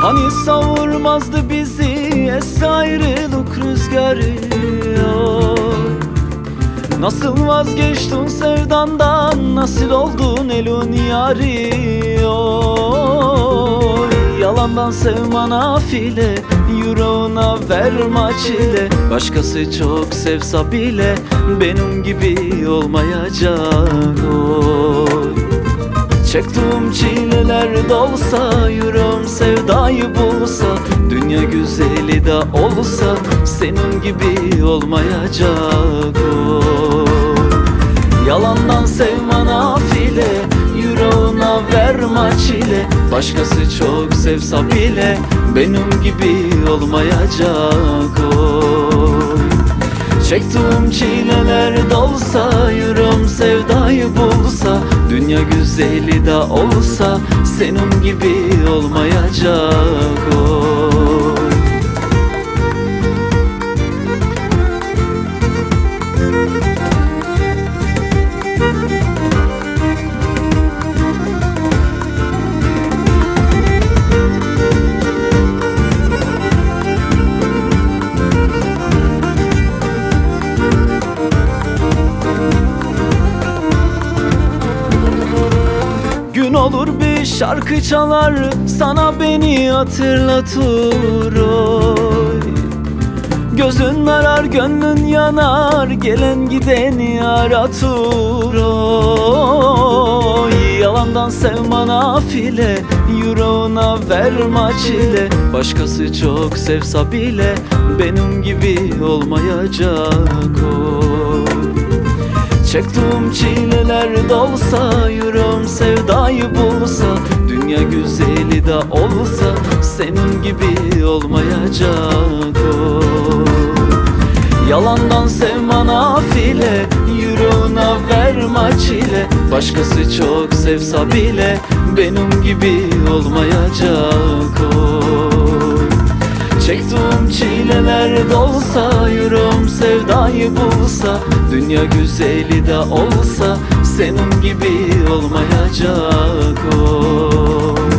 Hani savurmazdı bizi esse ayrılık rüzgarı oy. Nasıl vazgeçtin sevdandan Nasıl oldun elun yari oy. Yalandan sevman afile Yüreğine verme çile Başkası çok sevsa bile Benim gibi olmayacak oy. Çektiğim çileler dolsa Yüreğim sevdayı bulsa Dünya güzeli de olsa Senin gibi olmayacak oy. Yalandan sevman afile Yüreğine verme çile Başkası çok sevsa bile Benim gibi olmayacak oy. Çektiğim çileler dolsa Yüreğim sevdayı bulsa Dünya güzeli de olsa Senin gibi olmayacak oy. Gün olur bir şarkı çalar Sana beni hatırlatır oy. Gözün arar gönlün yanar Gelen gideni aratır oy. Yalandan sevman afile Yüreğine verme çile Başkası çok sevsa bile Benim gibi olmayacak oy. Çektiğim çileler dolsa Yüreğim sevdayı bulsa Dünya güzeli de olsa Senin gibi olmayacak oy. Yalandan sevman afile Yüreğine verme çile Başkası çok sevsa bile Benim gibi olmayacak oy. Çektiğim çileler dolsa Yüreğim sevdayı bulsa Dünya güzeli de olsa Senin gibi olmayacak oy.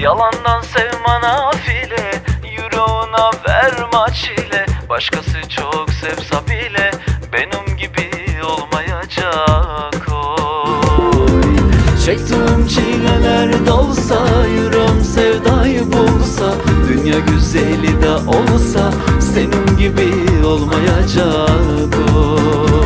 Yalandan sevman afile Yüreğine verme çile Başkası çok sevsa bile Benim gibi olmayacak oy. Çektiğim çileler dolsa Yüreğim sevdayı bulsa Dünya güzeli de olsa Senin gibi olmayacak oy.